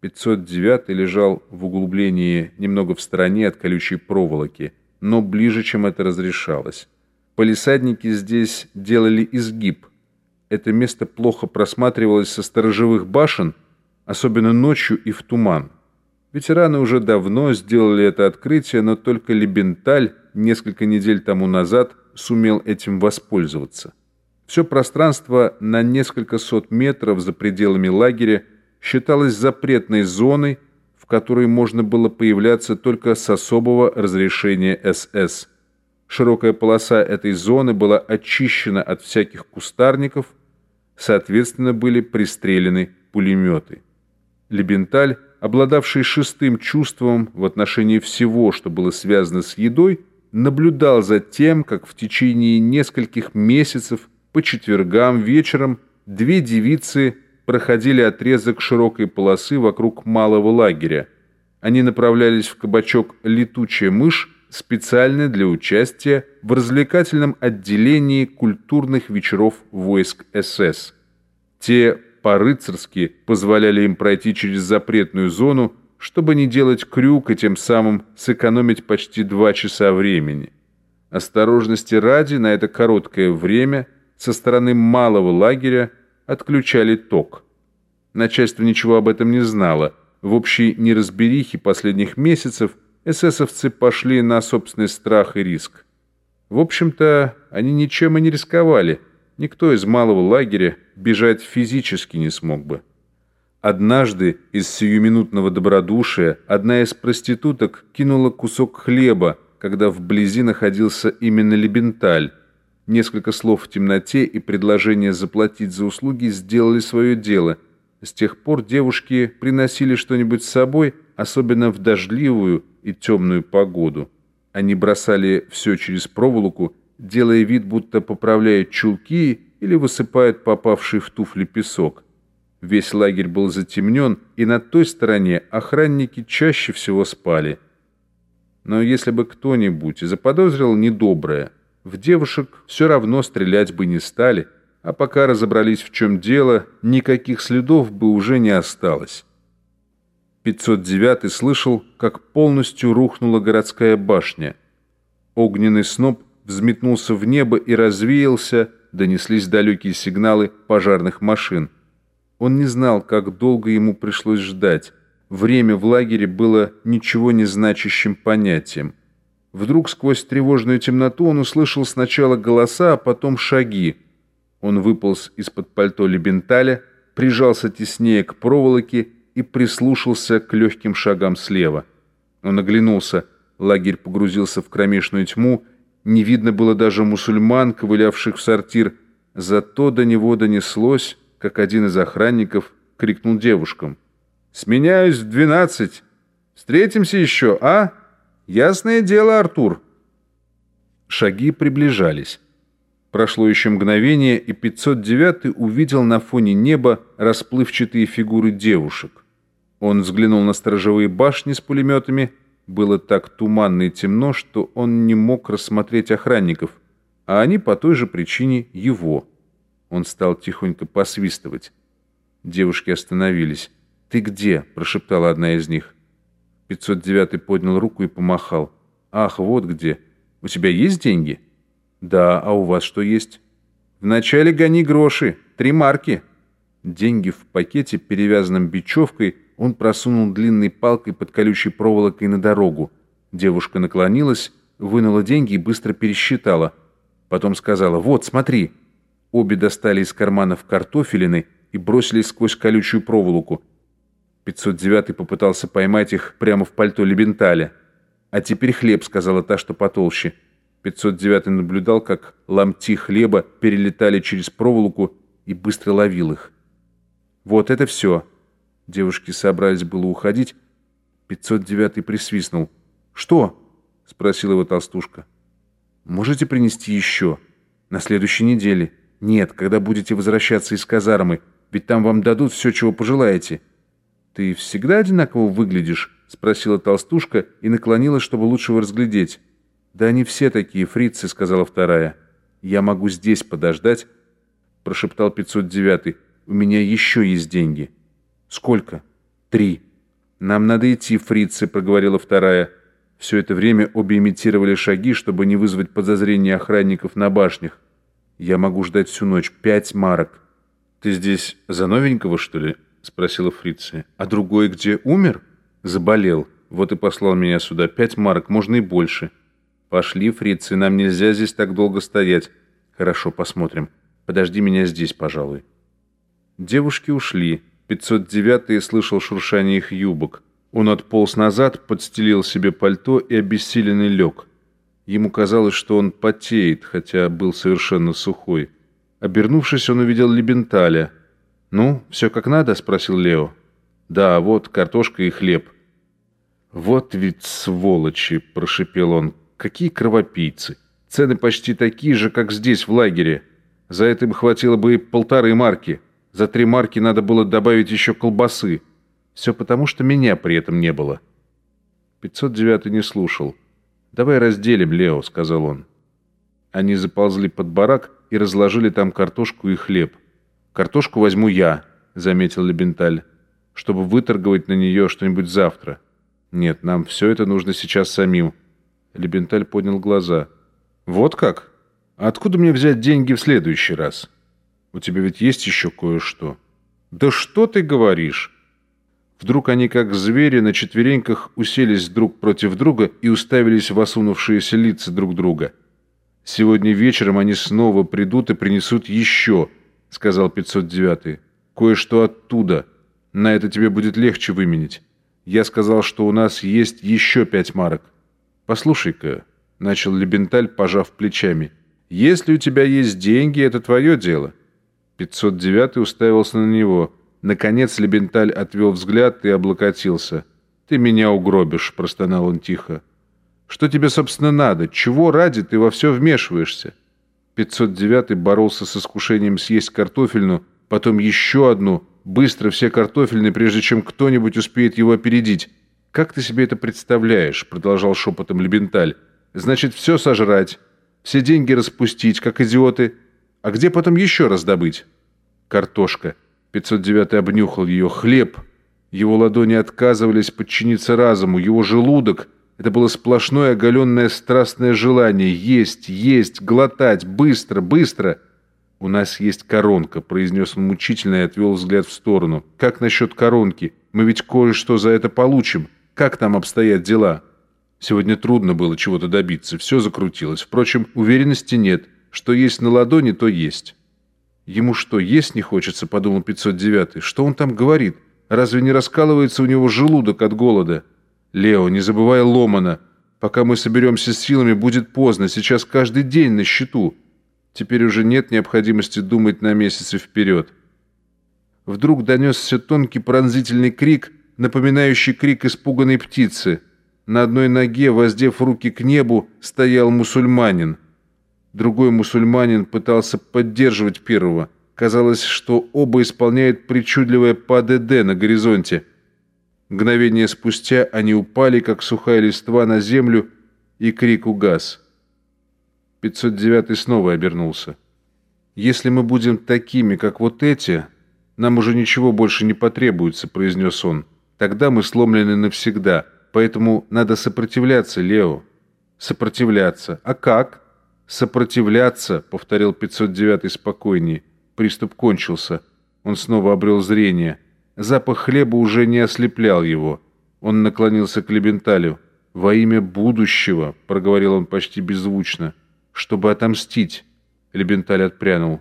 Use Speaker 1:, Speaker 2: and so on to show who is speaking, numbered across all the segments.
Speaker 1: 509 лежал в углублении немного в стороне от колючей проволоки, но ближе, чем это разрешалось. Полисадники здесь делали изгиб. Это место плохо просматривалось со сторожевых башен, особенно ночью и в туман. Ветераны уже давно сделали это открытие, но только Лебенталь несколько недель тому назад сумел этим воспользоваться. Все пространство на несколько сот метров за пределами лагеря считалось запретной зоной, в которой можно было появляться только с особого разрешения СС. Широкая полоса этой зоны была очищена от всяких кустарников, соответственно, были пристрелены пулеметы. Лебенталь, обладавший шестым чувством в отношении всего, что было связано с едой, наблюдал за тем, как в течение нескольких месяцев по четвергам вечером две девицы проходили отрезок широкой полосы вокруг малого лагеря. Они направлялись в кабачок «Летучая мышь», специально для участия в развлекательном отделении культурных вечеров войск СС. Те по-рыцарски позволяли им пройти через запретную зону, чтобы не делать крюк и тем самым сэкономить почти два часа времени. Осторожности ради на это короткое время со стороны малого лагеря отключали ток. Начальство ничего об этом не знало. В общей неразберихе последних месяцев эсэсовцы пошли на собственный страх и риск. В общем-то, они ничем и не рисковали. Никто из малого лагеря бежать физически не смог бы. Однажды из сиюминутного добродушия одна из проституток кинула кусок хлеба, когда вблизи находился именно Лебенталь. Несколько слов в темноте и предложение заплатить за услуги сделали свое дело. С тех пор девушки приносили что-нибудь с собой, особенно в дождливую и темную погоду. Они бросали все через проволоку, делая вид, будто поправляют чулки или высыпают попавший в туфли песок. Весь лагерь был затемнен, и на той стороне охранники чаще всего спали. Но если бы кто-нибудь заподозрил недоброе, в девушек все равно стрелять бы не стали, а пока разобрались в чем дело, никаких следов бы уже не осталось. 509 слышал, как полностью рухнула городская башня. Огненный сноп взметнулся в небо и развеялся, донеслись далекие сигналы пожарных машин – он не знал, как долго ему пришлось ждать. Время в лагере было ничего не значащим понятием. Вдруг сквозь тревожную темноту он услышал сначала голоса, а потом шаги. Он выполз из-под пальто Лебенталя, прижался теснее к проволоке и прислушался к легким шагам слева. Он оглянулся. Лагерь погрузился в кромешную тьму. Не видно было даже мусульман, ковылявших в сортир. Зато до него донеслось как один из охранников крикнул девушкам. «Сменяюсь в двенадцать. Встретимся еще, а? Ясное дело, Артур». Шаги приближались. Прошло еще мгновение, и 509 увидел на фоне неба расплывчатые фигуры девушек. Он взглянул на сторожевые башни с пулеметами. Было так туманно и темно, что он не мог рассмотреть охранников, а они по той же причине его. Он стал тихонько посвистывать. Девушки остановились. «Ты где?» – прошептала одна из них. 509-й поднял руку и помахал. «Ах, вот где. У тебя есть деньги?» «Да, а у вас что есть?» «Вначале гони гроши. Три марки». Деньги в пакете, перевязанном бечевкой, он просунул длинной палкой под колючей проволокой на дорогу. Девушка наклонилась, вынула деньги и быстро пересчитала. Потом сказала «Вот, смотри». Обе достали из карманов картофелины и бросили сквозь колючую проволоку. 509 попытался поймать их прямо в пальто Лебенталя. «А теперь хлеб», — сказала та, что потолще. 509 наблюдал, как ломти хлеба перелетали через проволоку и быстро ловил их. «Вот это все!» Девушки собрались было уходить. 509 присвистнул. «Что?» — спросила его толстушка. «Можете принести еще? На следующей неделе». «Нет, когда будете возвращаться из казармы, ведь там вам дадут все, чего пожелаете». «Ты всегда одинаково выглядишь?» — спросила толстушка и наклонилась, чтобы лучше разглядеть. «Да они все такие фрицы», — сказала вторая. «Я могу здесь подождать», — прошептал 509-й. «У меня еще есть деньги». «Сколько?» «Три». «Нам надо идти, фрицы», — проговорила вторая. Все это время обе имитировали шаги, чтобы не вызвать подозрения охранников на башнях. «Я могу ждать всю ночь. Пять марок». «Ты здесь за новенького, что ли?» — спросила фрица. «А другой где? Умер?» «Заболел. Вот и послал меня сюда. Пять марок, можно и больше». «Пошли, фрицы, нам нельзя здесь так долго стоять». «Хорошо, посмотрим. Подожди меня здесь, пожалуй». Девушки ушли. 509-й слышал шуршание их юбок. Он отполз назад, подстелил себе пальто и обессиленный лег. Ему казалось, что он потеет, хотя был совершенно сухой. Обернувшись, он увидел Лебенталя. «Ну, все как надо?» – спросил Лео. «Да, вот картошка и хлеб». «Вот ведь сволочи!» – прошипел он. «Какие кровопийцы! Цены почти такие же, как здесь, в лагере. За это им хватило бы и полторы марки». За три марки надо было добавить еще колбасы. Все потому, что меня при этом не было. 509 не слушал. «Давай разделим, Лео», — сказал он. Они заползли под барак и разложили там картошку и хлеб. «Картошку возьму я», — заметил Лебенталь, «чтобы выторговать на нее что-нибудь завтра». «Нет, нам все это нужно сейчас самим». Лебенталь поднял глаза. «Вот как? А откуда мне взять деньги в следующий раз?» У тебя ведь есть еще кое-что». «Да что ты говоришь?» Вдруг они, как звери, на четвереньках уселись друг против друга и уставились в осунувшиеся лица друг друга. «Сегодня вечером они снова придут и принесут еще», — сказал 509-й. «Кое-что оттуда. На это тебе будет легче выменить. Я сказал, что у нас есть еще пять марок. Послушай-ка», — начал Лебенталь, пожав плечами, — «если у тебя есть деньги, это твое дело. 509 уставился на него. Наконец Лебенталь отвел взгляд и облокотился. «Ты меня угробишь», — простонал он тихо. «Что тебе, собственно, надо? Чего ради ты во все вмешиваешься?» 509 боролся с искушением съесть картофельну, потом еще одну, быстро все картофельные, прежде чем кто-нибудь успеет его опередить. «Как ты себе это представляешь?» — продолжал шепотом Лебенталь. «Значит, все сожрать, все деньги распустить, как идиоты, а где потом еще раз добыть? Картошка. 509 обнюхал ее. Хлеб. Его ладони отказывались подчиниться разуму. Его желудок. Это было сплошное оголенное страстное желание. Есть, есть, глотать. Быстро, быстро. «У нас есть коронка», — произнес он мучительно и отвел взгляд в сторону. «Как насчет коронки? Мы ведь кое-что за это получим. Как там обстоят дела?» Сегодня трудно было чего-то добиться. Все закрутилось. Впрочем, уверенности нет. Что есть на ладони, то есть. Ему что, есть не хочется, подумал 509 Что он там говорит? Разве не раскалывается у него желудок от голода? Лео, не забывай Ломана. Пока мы соберемся с силами, будет поздно. Сейчас каждый день на счету. Теперь уже нет необходимости думать на месяцы вперед. Вдруг донесся тонкий пронзительный крик, напоминающий крик испуганной птицы. На одной ноге, воздев руки к небу, стоял мусульманин. Другой мусульманин пытался поддерживать первого. Казалось, что оба исполняют причудливое ПДД на горизонте. Мгновение спустя они упали, как сухая листва, на землю, и крик угас. 509 снова обернулся. «Если мы будем такими, как вот эти, нам уже ничего больше не потребуется», — произнес он. «Тогда мы сломлены навсегда, поэтому надо сопротивляться, Лео». «Сопротивляться? А как?» «Сопротивляться», — повторил 509-й спокойнее. Приступ кончился. Он снова обрел зрение. Запах хлеба уже не ослеплял его. Он наклонился к Лебенталю. «Во имя будущего», — проговорил он почти беззвучно, — «чтобы отомстить». Лебенталь отпрянул.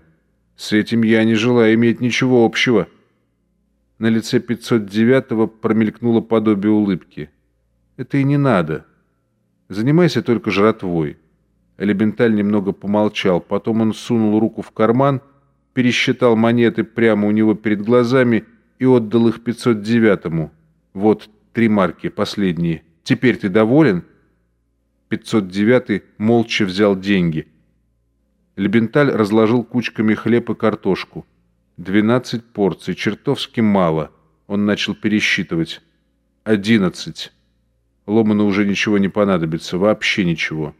Speaker 1: «С этим я не желаю иметь ничего общего». На лице 509-го промелькнуло подобие улыбки. «Это и не надо. Занимайся только жратвой». Элементаль немного помолчал. Потом он сунул руку в карман, пересчитал монеты прямо у него перед глазами и отдал их 509-му. «Вот три марки, последние. Теперь ты доволен?» 509-й молча взял деньги. Лебенталь разложил кучками хлеб и картошку. «Двенадцать порций, чертовски мало». Он начал пересчитывать. «Одиннадцать. Ломану уже ничего не понадобится, вообще ничего».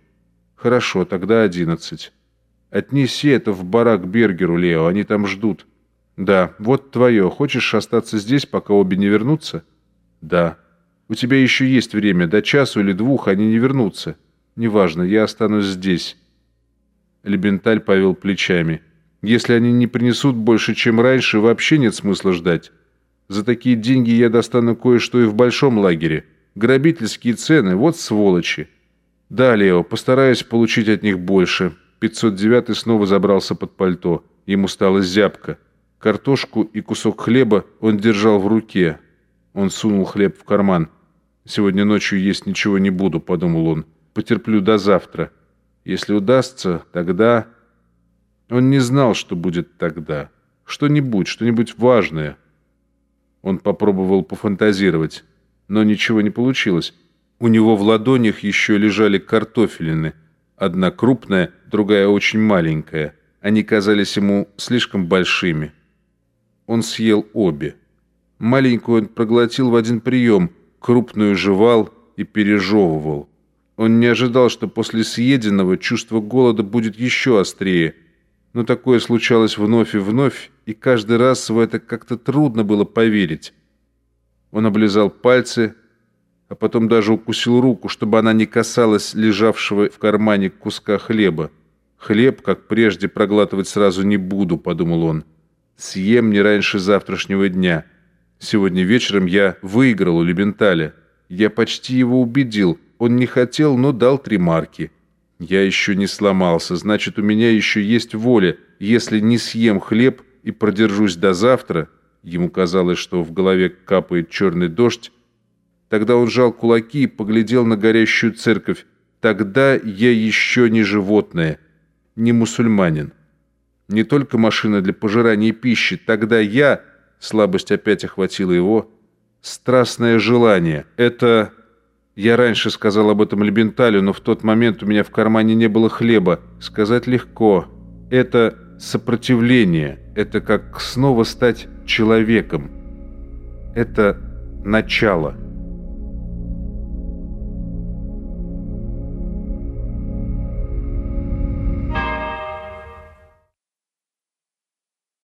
Speaker 1: «Хорошо, тогда одиннадцать. Отнеси это в барак Бергеру, Лео, они там ждут». «Да, вот твое. Хочешь остаться здесь, пока обе не вернутся?» «Да». У тебя еще есть время, до часу или двух они не вернутся. Неважно, я останусь здесь». Лебенталь повел плечами. «Если они не принесут больше, чем раньше, вообще нет смысла ждать. За такие деньги я достану кое-что и в большом лагере. Грабительские цены, вот сволочи. Да, Лео, постараюсь получить от них больше». 509 снова забрался под пальто. Ему стало зябко. Картошку и кусок хлеба он держал в руке. Он сунул хлеб в карман. «Сегодня ночью есть ничего не буду», — подумал он. «Потерплю до завтра». Если удастся, тогда... Он не знал, что будет тогда. Что-нибудь, что-нибудь важное. Он попробовал пофантазировать, но ничего не получилось. У него в ладонях еще лежали картофелины. Одна крупная, другая очень маленькая. Они казались ему слишком большими. Он съел обе. Маленькую он проглотил в один прием, крупную жевал и пережевывал. Он не ожидал, что после съеденного чувство голода будет еще острее. Но такое случалось вновь и вновь, и каждый раз в это как-то трудно было поверить. Он облизал пальцы, а потом даже укусил руку, чтобы она не касалась лежавшего в кармане куска хлеба. «Хлеб, как прежде, проглатывать сразу не буду», — подумал он. «Съем не раньше завтрашнего дня. Сегодня вечером я выиграл у Лебенталя. Я почти его убедил». Он не хотел, но дал три марки. Я еще не сломался, значит, у меня еще есть воля. Если не съем хлеб и продержусь до завтра, ему казалось, что в голове капает черный дождь, тогда он сжал кулаки и поглядел на горящую церковь. Тогда я еще не животное, не мусульманин. Не только машина для пожирания пищи, тогда я, слабость опять охватила его, страстное желание. Это... Я раньше сказал об этом Лебенталю, но в тот момент у меня в кармане не было хлеба. Сказать легко. Это сопротивление. Это как снова стать человеком. Это начало.